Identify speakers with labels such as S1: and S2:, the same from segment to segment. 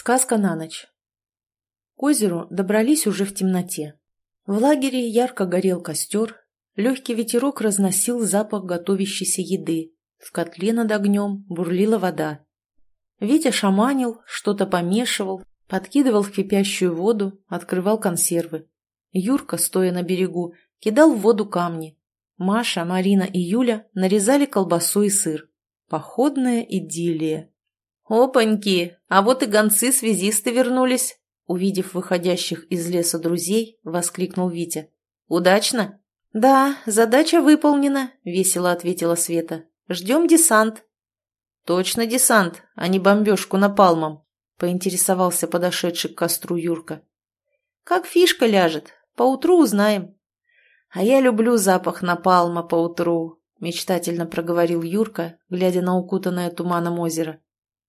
S1: Сказка на ночь. К озеру добрались уже в темноте. В лагере ярко горел костер, легкий ветерок разносил запах готовящейся еды. В котле над огнем бурлила вода. Витя шаманил, что-то помешивал, подкидывал в кипящую воду, открывал консервы. Юрка, стоя на берегу, кидал в воду камни. Маша, Марина и Юля нарезали колбасу и сыр. Походная идиллия. «Опаньки! А вот и гонцы-связисты вернулись!» Увидев выходящих из леса друзей, воскликнул Витя. «Удачно?» «Да, задача выполнена», — весело ответила Света. «Ждем десант». «Точно десант, а не бомбежку напалмом», — поинтересовался подошедший к костру Юрка. «Как фишка ляжет, поутру узнаем». «А я люблю запах напалма поутру», — мечтательно проговорил Юрка, глядя на укутанное туманом озеро.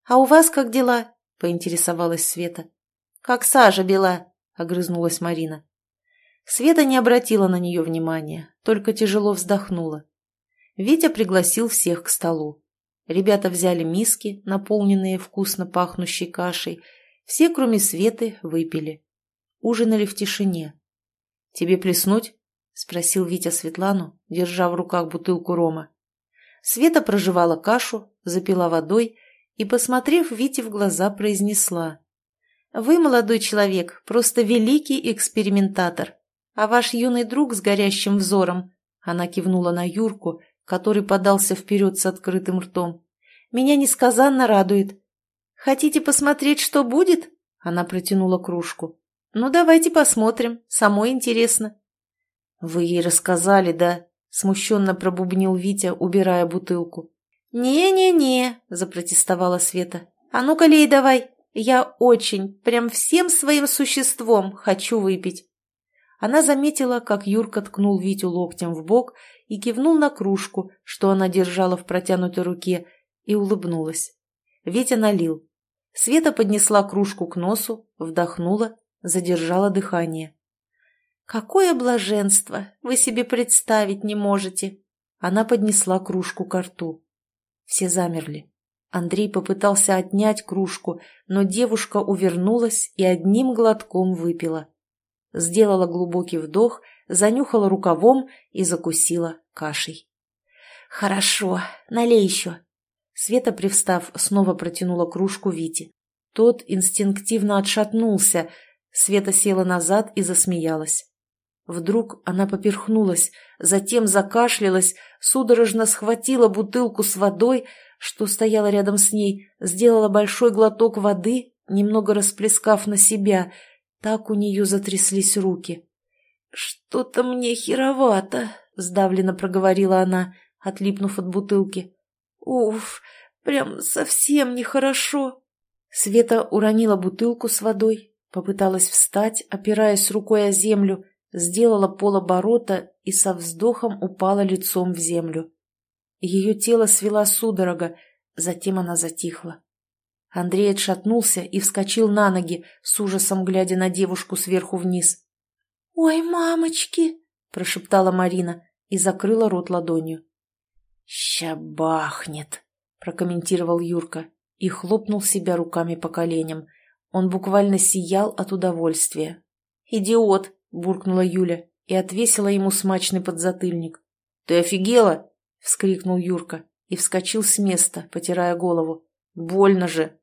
S1: «А у вас как дела?» – поинтересовалась Света. «Как сажа бела», – огрызнулась Марина. Света не обратила на нее внимания, только тяжело вздохнула. Витя пригласил всех к столу. Ребята взяли миски, наполненные вкусно пахнущей кашей. Все, кроме Светы, выпили. Ужинали в тишине. «Тебе плеснуть?» – спросил Витя Светлану, держа в руках бутылку рома. Света проживала кашу, запила водой – и, посмотрев Вите в глаза, произнесла. «Вы, молодой человек, просто великий экспериментатор, а ваш юный друг с горящим взором...» Она кивнула на Юрку, который подался вперед с открытым ртом. «Меня несказанно радует. Хотите посмотреть, что будет?» Она протянула кружку. «Ну, давайте посмотрим. Самой интересно». «Вы ей рассказали, да?» Смущенно пробубнил Витя, убирая бутылку. «Не-не-не», — запротестовала Света. «А ну-ка, лей давай. Я очень, прям всем своим существом хочу выпить». Она заметила, как Юрка ткнул Витю локтем в бок и кивнул на кружку, что она держала в протянутой руке, и улыбнулась. Витя налил. Света поднесла кружку к носу, вдохнула, задержала дыхание. «Какое блаженство! Вы себе представить не можете!» Она поднесла кружку к рту. Все замерли. Андрей попытался отнять кружку, но девушка увернулась и одним глотком выпила. Сделала глубокий вдох, занюхала рукавом и закусила кашей. «Хорошо, налей еще». Света, привстав, снова протянула кружку Вите. Тот инстинктивно отшатнулся. Света села назад и засмеялась. Вдруг она поперхнулась, затем закашлялась, судорожно схватила бутылку с водой, что стояла рядом с ней, сделала большой глоток воды, немного расплескав на себя. Так у нее затряслись руки. «Что-то мне херовато», — сдавленно проговорила она, отлипнув от бутылки. «Уф, прям совсем нехорошо». Света уронила бутылку с водой, попыталась встать, опираясь рукой о землю, сделала полоборота и со вздохом упала лицом в землю. Ее тело свела судорога, затем она затихла. Андрей отшатнулся и вскочил на ноги, с ужасом глядя на девушку сверху вниз. «Ой, мамочки!» – прошептала Марина и закрыла рот ладонью. «Ща бахнет!» – прокомментировал Юрка и хлопнул себя руками по коленям. Он буквально сиял от удовольствия. «Идиот!» – буркнула Юля и отвесила ему смачный подзатыльник. «Ты офигела?» – вскрикнул Юрка и вскочил с места, потирая голову. «Больно же!»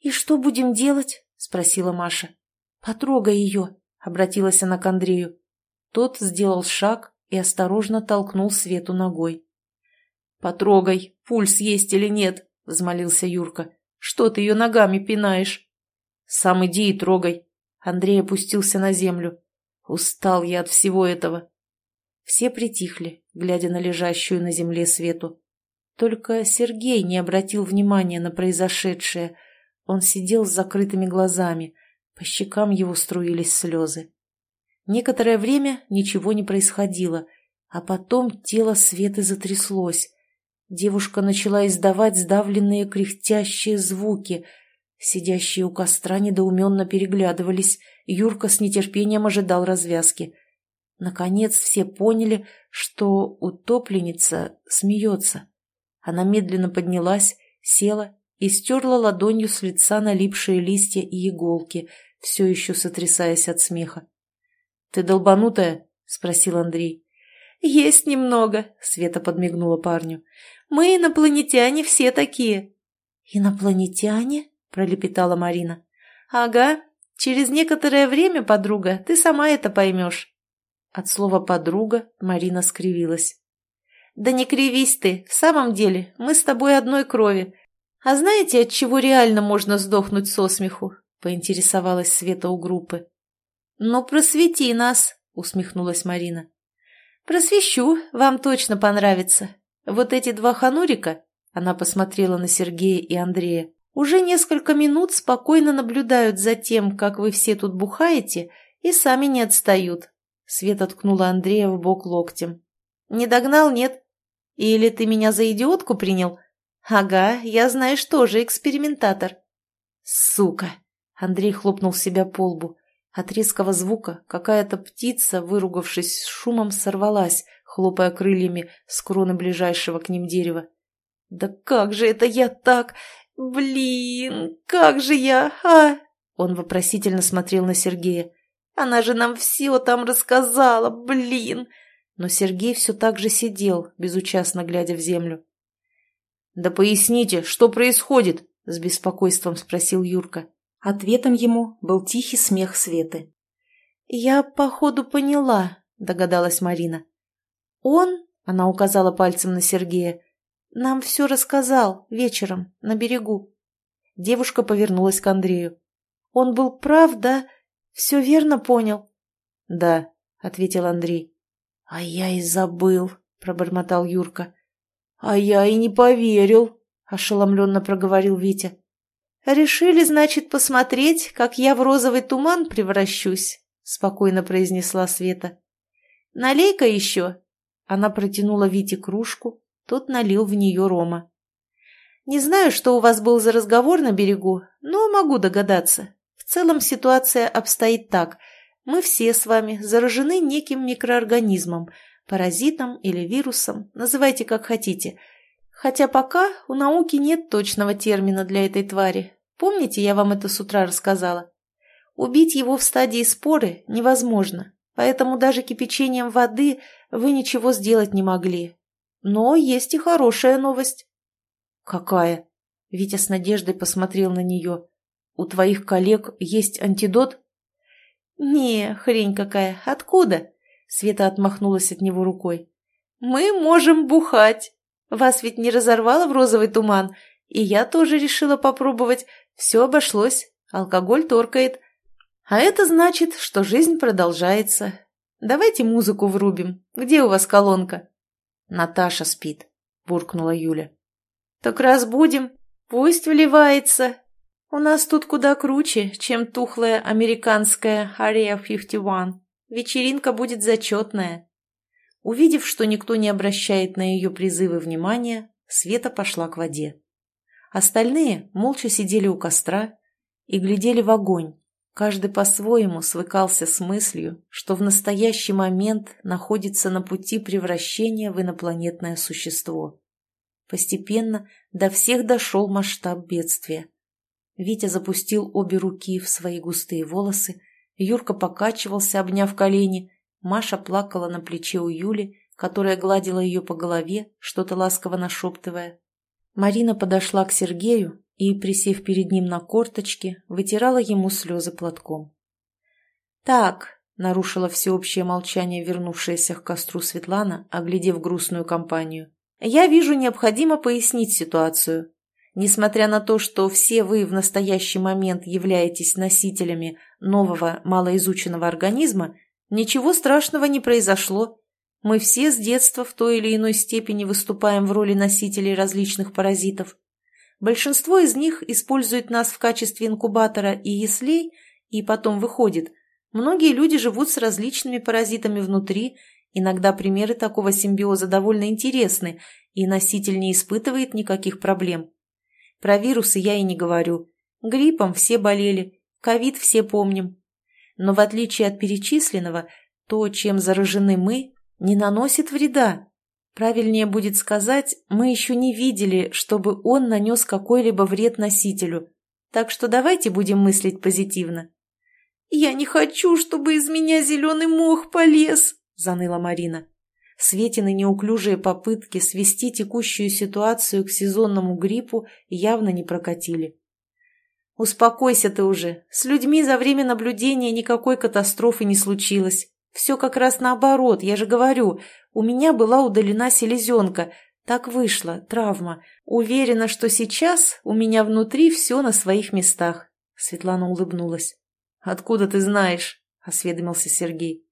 S1: «И что будем делать?» – спросила Маша. «Потрогай ее», – обратилась она к Андрею. Тот сделал шаг и осторожно толкнул Свету ногой. «Потрогай, пульс есть или нет?» – взмолился Юрка. «Что ты ее ногами пинаешь?» «Сам иди и трогай». Андрей опустился на землю. Устал я от всего этого. Все притихли, глядя на лежащую на земле Свету. Только Сергей не обратил внимания на произошедшее. Он сидел с закрытыми глазами. По щекам его струились слезы. Некоторое время ничего не происходило, а потом тело Светы затряслось. Девушка начала издавать сдавленные кряхтящие звуки — Сидящие у костра недоуменно переглядывались, Юрка с нетерпением ожидал развязки. Наконец все поняли, что утопленница смеется. Она медленно поднялась, села и стерла ладонью с лица налипшие листья и иголки, все еще сотрясаясь от смеха. «Ты долбанутая?» — спросил Андрей. «Есть немного», — Света подмигнула парню. «Мы, инопланетяне, все такие». «Инопланетяне?» — пролепетала Марина. «Ага. Через некоторое время, подруга, ты сама это поймешь». От слова «подруга» Марина скривилась. «Да не кривись ты. В самом деле, мы с тобой одной крови. А знаете, от чего реально можно сдохнуть со смеху?» — поинтересовалась Света у группы. «Ну, просвети нас», — усмехнулась Марина. «Просвещу, вам точно понравится. Вот эти два ханурика, она посмотрела на Сергея и Андрея, уже несколько минут спокойно наблюдают за тем, как вы все тут бухаете, и сами не отстают. Света ткнула Андрея в бок локтем. «Не догнал, нет? Или ты меня за идиотку принял? Ага, я, знаешь, тоже экспериментатор». «Сука!» — Андрей хлопнул себя по лбу. От резкого звука какая-то птица, выругавшись с шумом, сорвалась, хлопая крыльями с кроны ближайшего к ним дерева. «Да как же это я так? Блин, как же я, а?» Он вопросительно смотрел на Сергея. «Она же нам все там рассказала, блин!» Но Сергей все так же сидел, безучастно глядя в землю. «Да поясните, что происходит?» — с беспокойством спросил Юрка. Ответом ему был тихий смех Светы. «Я, походу, поняла», — догадалась Марина. «Он», — она указала пальцем на Сергея, — «нам все рассказал вечером на берегу». Девушка повернулась к Андрею. «Он был прав, да? Все верно понял?» «Да», — ответил Андрей. «А я и забыл», — пробормотал Юрка. «А я и не поверил», — ошеломленно проговорил Витя. «Решили, значит, посмотреть, как я в розовый туман превращусь», — спокойно произнесла Света. «Налей-ка еще». Она протянула Вите кружку, тот налил в нее рома. «Не знаю, что у вас был за разговор на берегу, но могу догадаться. В целом ситуация обстоит так. Мы все с вами заражены неким микроорганизмом, паразитом или вирусом, называйте как хотите — Хотя пока у науки нет точного термина для этой твари. Помните, я вам это с утра рассказала? Убить его в стадии споры невозможно, поэтому даже кипячением воды вы ничего сделать не могли. Но есть и хорошая новость. Какая? Витя с надеждой посмотрел на нее. У твоих коллег есть антидот? Не, хрень какая, откуда? Света отмахнулась от него рукой. Мы можем бухать. Вас ведь не разорвало в розовый туман, и я тоже решила попробовать. Все обошлось, алкоголь торкает. А это значит, что жизнь продолжается. Давайте музыку врубим. Где у вас колонка? Наташа спит, буркнула Юля. Так разбудим. Пусть вливается. У нас тут куда круче, чем тухлая американская Area 51. Вечеринка будет зачетная. Увидев, что никто не обращает на ее призывы внимания, Света пошла к воде. Остальные молча сидели у костра и глядели в огонь. Каждый по-своему свыкался с мыслью, что в настоящий момент находится на пути превращения в инопланетное существо. Постепенно до всех дошел масштаб бедствия. Витя запустил обе руки в свои густые волосы, Юрка покачивался, обняв колени, Маша плакала на плече у Юли, которая гладила ее по голове, что-то ласково нашептывая. Марина подошла к Сергею и, присев перед ним на корточки, вытирала ему слезы платком. «Так», — нарушила всеобщее молчание вернувшаяся к костру Светлана, оглядев грустную компанию, «я вижу, необходимо пояснить ситуацию. Несмотря на то, что все вы в настоящий момент являетесь носителями нового малоизученного организма, Ничего страшного не произошло. Мы все с детства в той или иной степени выступаем в роли носителей различных паразитов. Большинство из них использует нас в качестве инкубатора и яслей, и потом выходит. Многие люди живут с различными паразитами внутри, иногда примеры такого симбиоза довольно интересны, и носитель не испытывает никаких проблем. Про вирусы я и не говорю. Гриппом все болели, ковид все помним, но в отличие от перечисленного, то, чем заражены мы, не наносит вреда. Правильнее будет сказать, мы еще не видели, чтобы он нанес какой-либо вред носителю. Так что давайте будем мыслить позитивно. «Я не хочу, чтобы из меня зеленый мох полез», — заныла Марина. Светины неуклюжие попытки свести текущую ситуацию к сезонному гриппу явно не прокатили. «Успокойся ты уже. С людьми за время наблюдения никакой катастрофы не случилось. Все как раз наоборот, я же говорю. У меня была удалена селезенка. Так вышло, травма. Уверена, что сейчас у меня внутри все на своих местах». Светлана улыбнулась. «Откуда ты знаешь?» – осведомился Сергей.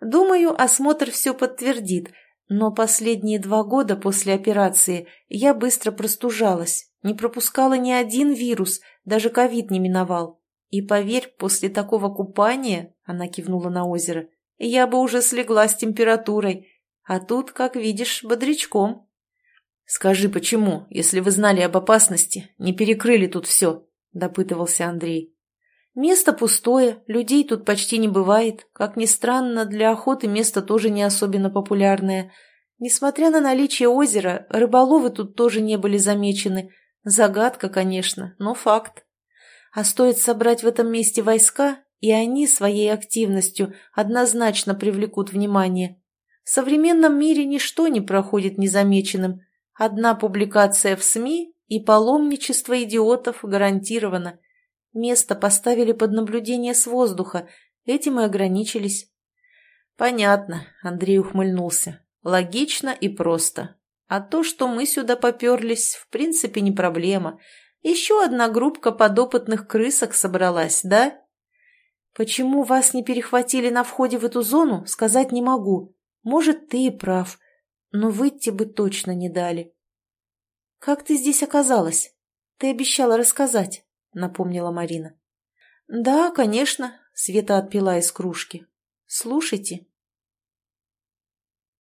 S1: «Думаю, осмотр все подтвердит, но последние два года после операции я быстро простужалась, не пропускала ни один вирус, даже ковид не миновал. И поверь, после такого купания, — она кивнула на озеро, — я бы уже слегла с температурой, а тут, как видишь, бодрячком. «Скажи, почему, если вы знали об опасности, не перекрыли тут все?» – допытывался Андрей. Место пустое, людей тут почти не бывает. Как ни странно, для охоты место тоже не особенно популярное. Несмотря на наличие озера, рыболовы тут тоже не были замечены. Загадка, конечно, но факт. А стоит собрать в этом месте войска, и они своей активностью однозначно привлекут внимание. В современном мире ничто не проходит незамеченным. Одна публикация в СМИ и паломничество идиотов гарантировано. Место поставили под наблюдение с воздуха, этим и ограничились. Понятно, Андрей ухмыльнулся. Логично и просто. А то, что мы сюда поперлись, в принципе не проблема. Еще одна группка подопытных крысок собралась, да? Почему вас не перехватили на входе в эту зону, сказать не могу. Может, ты и прав, но выйти бы точно не дали. Как ты здесь оказалась? Ты обещала рассказать. — напомнила Марина. «Да, конечно», — Света отпила из кружки. «Слушайте,